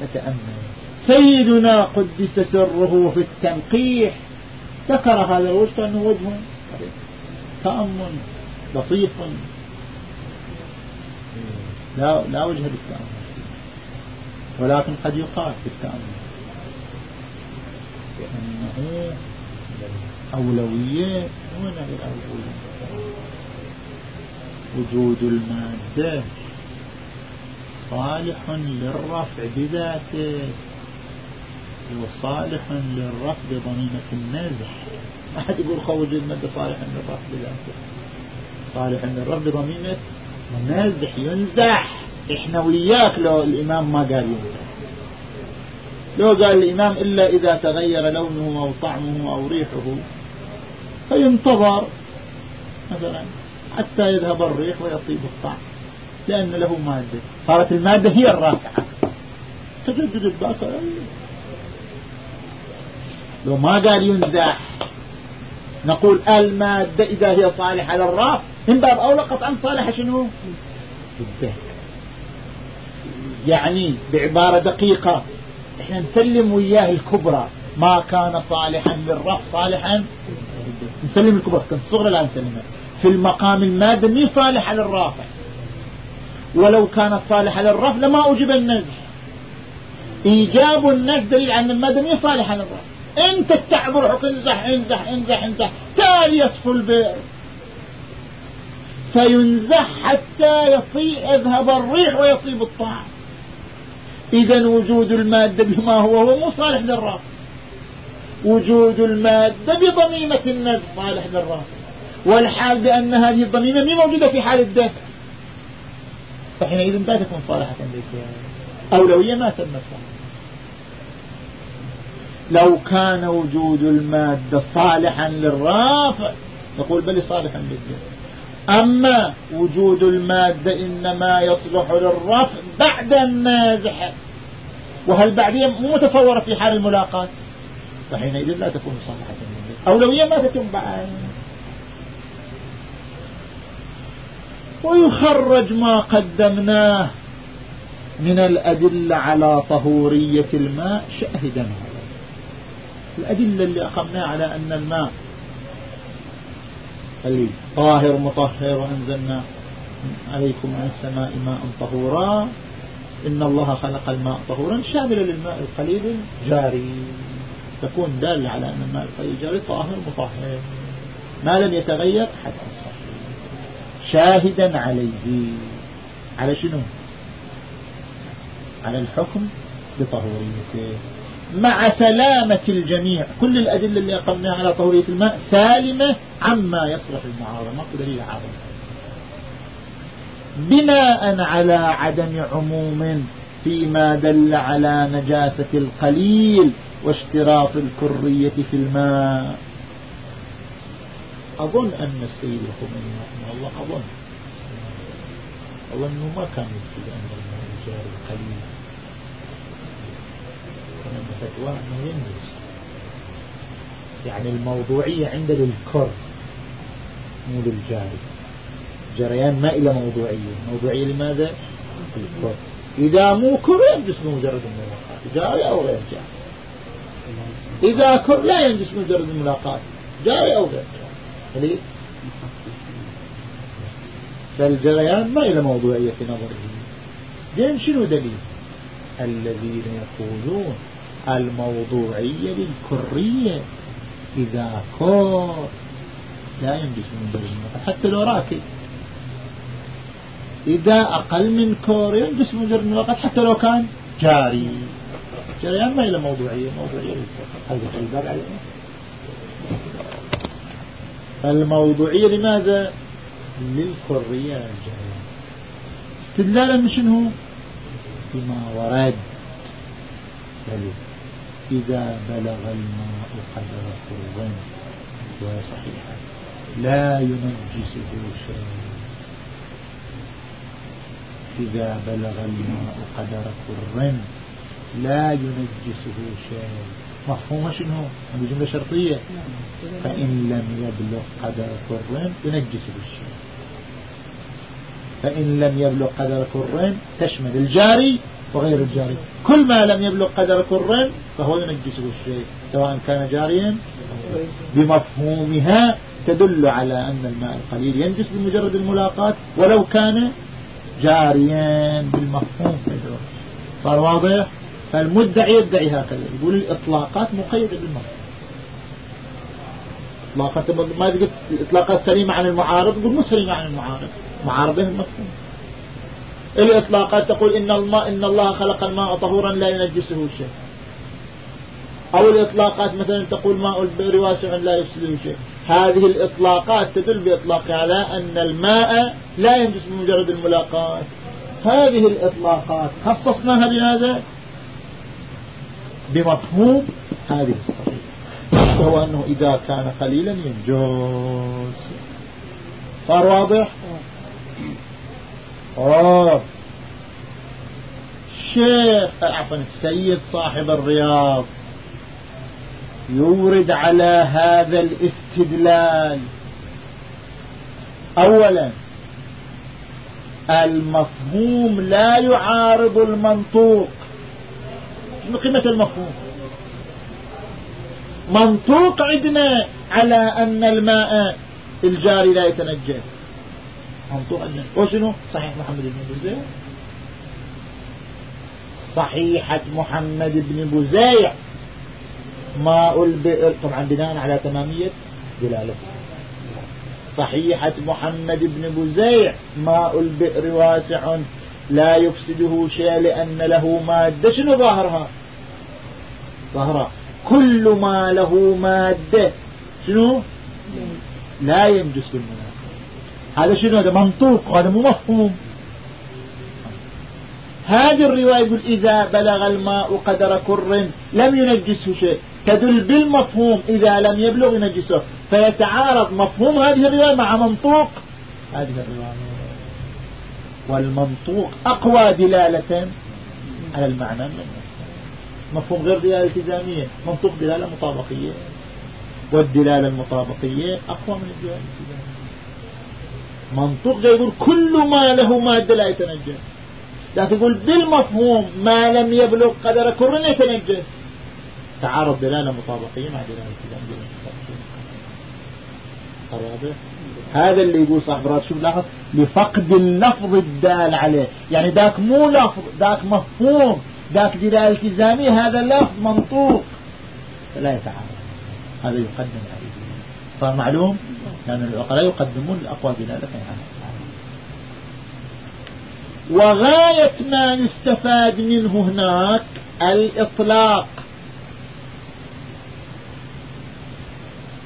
فتأمل سيدنا قدس سره في التنقيح. ذكر هذا الوجه كأنه وجه تأمل لطيف. لا, لا وجه للتأمل. ولكن قد يقال في التأمل بأنه أولوية وين الأولوية. وجود المادة صالح للرفع بذاته وصالح للرفع بضميمة النزح ما حد يقول خوج المادة صالح للرفع بذاته صالح للرفع بضميمة النزح ينزح. إحنا وياك لو الإمام ما قال ينزح. لو قال الإمام إلا إذا تغير لونه أو طعمه أو ريحه فينتظر مثلا حتى يذهب الريح ويطيب الطعم لأن له مادة. صارت المادة هي الرافعة. تجدد الباقة. لو ما قال ينزح نقول المادة إذا هي صالحة للراف من باب أولى قطعا صالحة شنو؟ يعني بعبارة دقيقة إحنا نسلم وياه الكبرى. ما كان صالحا للرف صالحا نسلم الكبرى كان الصغرى لا نسلمها في المقام المادة مي صالحة للرافع ولو كانت صالحة للرفع لما أوجب النزح إيجاب النزح دليل عن المادة مي صالحة للرفع أنت تعبر روحك انزح انزح انزح انزح. تالي يصفو البئر. فينزح حتى يطيب يذهب الريح ويطيب الطعام. إذا وجود المادة بما هو هو مو صالح للرفع وجود المادة بضميمة النزل صالح للرافع والحال بأن هذه الضميمة مي موجودة في حال الدفع فحينئذ لا تكون صالحة للزيادة أولوية ما تمت لو كان وجود المادة صالحا للرافع نقول بل صالحا للزيادة أما وجود المادة إنما يصلح للرفع بعد النازح وهل بعدية مو متصورة في حال الملاقات؟ فحينئذ لا تكون صالحة أولوية ما تتم بعد. ويخرج ما قدمناه من الأدلة على طهورية الماء شاهدا الأدلة اللي أقمناها على أن الماء طاهر مطهر وأنزلنا عليكم من السماء ماء طهورا. إن الله خلق الماء طهورا. شاملا للماء القليل جاري تكون دالة على أن الماء القليل جاري طاهر مطهر. ما لم يتغير حتى شاهدا عليه. على شنو؟ على الحكم بطهوريته. مع سلامة الجميع. كل الأدلة اللي أقمناها على طهورية الماء سالمة عما يصلح المعارضة ما دليل عارض بناء على عدم عموم فيما دل على نجاسة القليل واشتراط الكرية في الماء. أظن أن السيد الخميني رحمه الله أظن. أظن ما كان يكتب أن الماء الجاري قليل كان فتوى أنه ينجز. يعني الموضوعية عند للكر مو للجاري جريان ما إلى موضوعية. موضوعية لماذا؟ الكر. إذا مو كر ينجس بمجرد الملاقات. جاري أو غير جاري. إذا كر لا ينجس بمجرد الملاقات. جاري أو غير جاري. فالجريان ما إلى موضوعية في نظره. دين شنو دليل؟ الذين يقولون الموضوعية للكرية إذا كور لا ينجس من درجة حتى لو راكب. إذا أقل من كور ينجس من مجرد الوقت حتى لو كان جاري. جريان ما إلى موضوعية موضوعية هذا الباب عليه الموضوعية لماذا؟ للحرية الجاهلية استدلالا من شنو بما ورد. بل إذا بلغ الماء قدر قربا وصحيحا لا ينجسه شيء. إذا بلغ الماء قدر قرا لا ينجسه شيء. مفهومة شنو؟ هذه جملة شرطية. فإن لم يبلغ قدر كرين ينجس بالشيء فإن لم يبلغ قدر كرين تشمل الجاري وغير الجاري كل ما لم يبلغ قدر كرين فهو ينجس بالشيء سواء كان جاريا بمفهومها تدل على أن الماء القليل ينجس بمجرد الملاقات ولو كان جاريا بالمفهوم. صار واضح؟ فالمدعي يدعي هكذا يقول الإطلاقات مقيدة بالمفهوم. إطلاقات ما تقول الإطلاقات سليمة عن المعارض يقول مو سليمة عن المعارض معارضة المفهوم. الإطلاقات تقول إن الماء إن الله خلق الماء طهورا لا ينجسه شيء. أو الإطلاقات مثلا تقول ماء البئر واسع لا يفسده شيء. هذه الإطلاقات تدل بإطلاق على أن الماء لا ينجس بمجرد الملاقات. هذه الإطلاقات خصصناها بهذا بمفهوم هذه الصفة وهو أنه إذا كان قليلا ينجوز صار واضح؟ أوه. الشيخ عفوا السيد صاحب الرياض. يورد على هذا الاستدلال. أولا المفهوم لا يعارض المنطوق. شنو قيمة المفهوم؟ منطوق عندنا على أن الماء الجاري لا يتنجس. وشنو صحيح محمد بن بزيع صحيحة محمد بن بزيع ماء البئر طبعا بناء على تمامية دلالته صحيحة محمد بن بزيع ماء البئر واسع لا يفسده شيء لأن له مادة شنو ظاهرها ظاهرة كل ما له مادة شنو لا ينجس بالمناسبة هذا شنو؟ هذا منطوق وهذا مو مفهوم. هذه الرواية يقول إذا بلغ الماء قدر كر لم ينجسه شيء. تدل بالمفهوم إذا لم يبلغ ينجسه. فيتعارض مفهوم هذه الرواية مع منطوق هذه الرواية. والمنطوق أقوى دلالة على المعنى مفهوم غير دلالة التزامية منطوق دلالة مطابقية. والدلالة المطابقية أقوى من الدلالة الالتزامية منطوق يقول كل ما له مادة لا يتنجس لكن يقول بالمفهوم ما لم يبلغ قدر كر يتنجس تعارض دلالة مطابقية مع دلالة الرابع هذا اللي يقول صاحب راد شوف لاحظ لفقد اللفظ الدال عليه. يعني ذاك مو لفظ ذاك مفهوم ذاك دلالة التزامية هذا لفظ منطوق. لا يتعارض. هذا يقدم عليه. فمعلوم لأن العقلاء يقدمون الأقوى دلالة وغاية ما يستفاد منه هناك الإطلاق.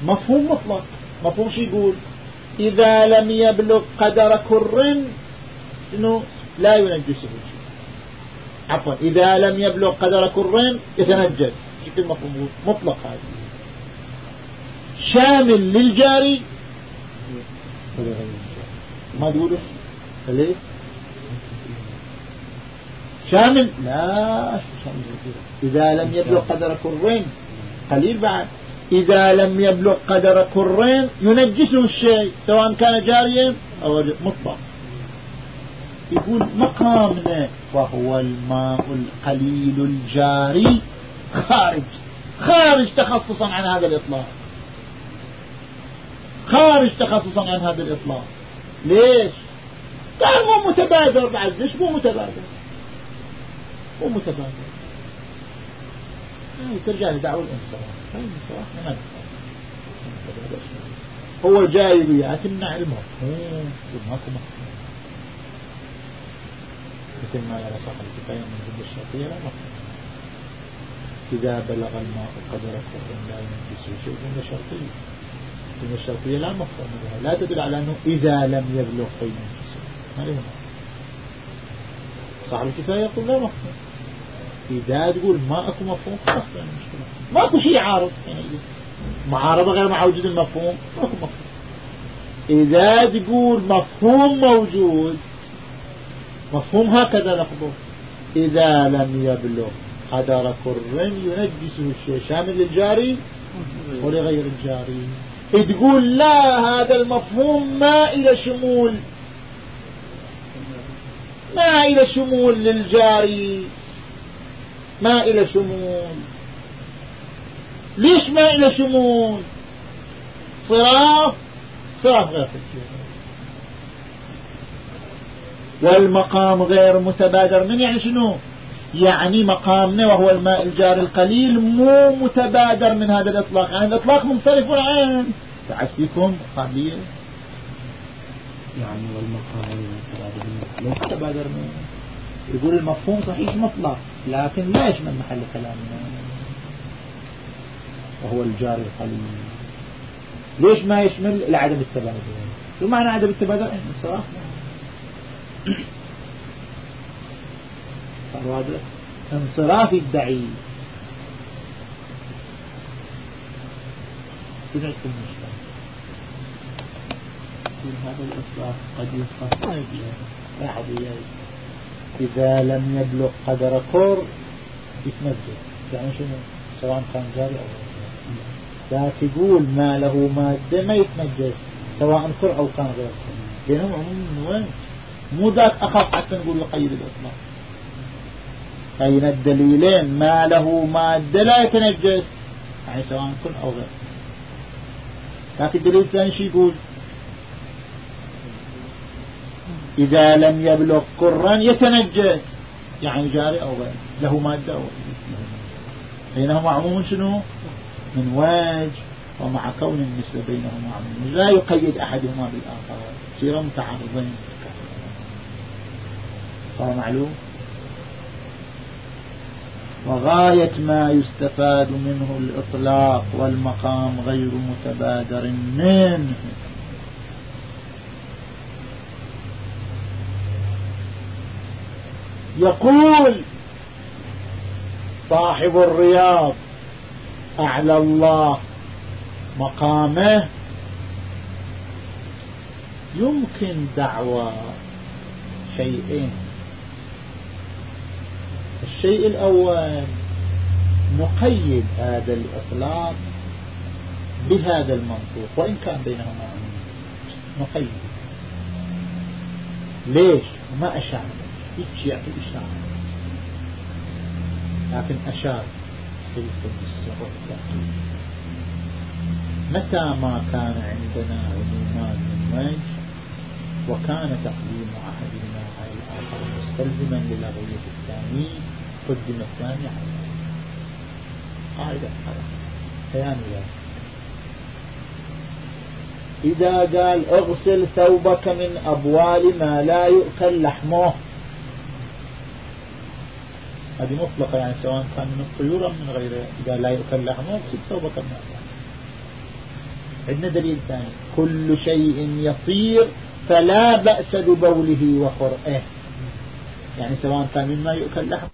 مفهوم مطلق. مفهوم شو يقول؟ إذا لم يبلغ قدر كر إنه لا ينجسه شيء عفوا إذا لم يبلغ قدر كر يتنجس. شكل مفهوم مطلق هذا؟ شامل للجاري. ما تقوله؟ ليه؟ شامل. لا إذا لم يبلغ قدر كرين قليل بعد. إذا لم يبلغ قدر كرين ينجسه الشيء سواء كان جاريا أو مطلق. يقول مقامنا وهو الماء القليل الجاري. خارج. خارج تخصصا عن هذا الإطلاق. خارج تخصصا عن هذا الإطلاق. ليش؟ قال مو متبادر بعد. ليش مو متبادر؟ مو متبادر. يعني ترجع لدعوة الانصراف الانصراف هو جاي وياه تمنع المفهوم. ماكو مفهوم. مثل ما يرى صاحب الكفاية من ضد الشرطية لا مفهوم. إذا بلغ الماء قدر الكفر لا ينجس شيء من الشرطية. من الشرطية لا مفهوم لها لا تدل على أنه إذا لم يبلغ ما له صاحب الكفاية يقول لا مفهوم؟ إذا تقول ما أكو مفهوم خلاص يعني مشكلة. ماكو شيء عارض. يعني معارضة غير مع وجود المفهوم ماكو مفهوم. إذا تقول مفهوم موجود مفهوم هكذا لفظه إذا لم يبلغ قدر كر ينجسه الشيء شامل للجاري ولغير الجاري. تقول لا هذا المفهوم ما إلى شمول. ما إلى شمول للجاري. ما إلى شمول. ليش ما إلى شمول؟ صراف صراف غير تفكير. والمقام غير متبادر. من يعني شنو؟ يعني مقامنا وهو الماء الجاري القليل مو متبادر من هذا الإطلاق. يعني الإطلاق منصرف عنه بعد فيكم قابلية يعني والمقام غير متبادر منه يقول المفهوم صحيح مطلق لكن لا يشمل محل كلامنا. وهو الجاري القليل. ليش ما يشمل؟ لعدم التبادل. شو معنى عدم التبادل؟ انصراف واضح انصراف الدعي. شنو يكون مشكلة هذا الإصلاح قد يصح لا إذا لم يبلغ قدر كور يتنجس يعني شنو؟ سواء كان جاري أو لا تقول ما له مادة ما يتنجس سواء كر أو كان غير كر بينهم عموم مو ذاك أخف حتى نقول يقيد الإطلاق. بين الدليلين؟ ما له مادة لا يتنجس يعني سواء كن أو غير. لكن الدليل الثاني شو يقول إذا لم يبلغ قرا يتنجس. يعني جاري أو غير. له مادة أو بينهما عموم شنو؟ من وجه ومع كون النسبة بينهما عموم لا يقيد أحدهما بالآخر. صير متعارضين. صار. معلوم؟ وغاية ما يستفاد منه الإطلاق والمقام غير متبادر منه. يقول صاحب الرياض أعلى الله مقامه. يمكن دعوى شيئين الشيء الأول نقيد هذا الإطلاق بهذا المنطوق وإن كان بينهما نقيد. ليش؟ ما أشار. هيك يعطي إشارة لكن أشار. بالسر والتأكيد متى ما كان عندنا علومان من وجه وكان تقديم أحدهما على الآخر مستلزما للغوية الثاني قدم الثاني قاعدة. بيان إذا قال اغسل ثوبك من أبوال ما لا يؤكل لحمه. هذه مطلقة يعني سواء كان من الطيور أم من غيره إذا لا يؤكل لحمه اغسل ثوبك من أبوال. عندنا دليل ثاني. كل شيء يطير فلا بأس ببوله وخرئه يعني سواء كان مما يؤكل لحم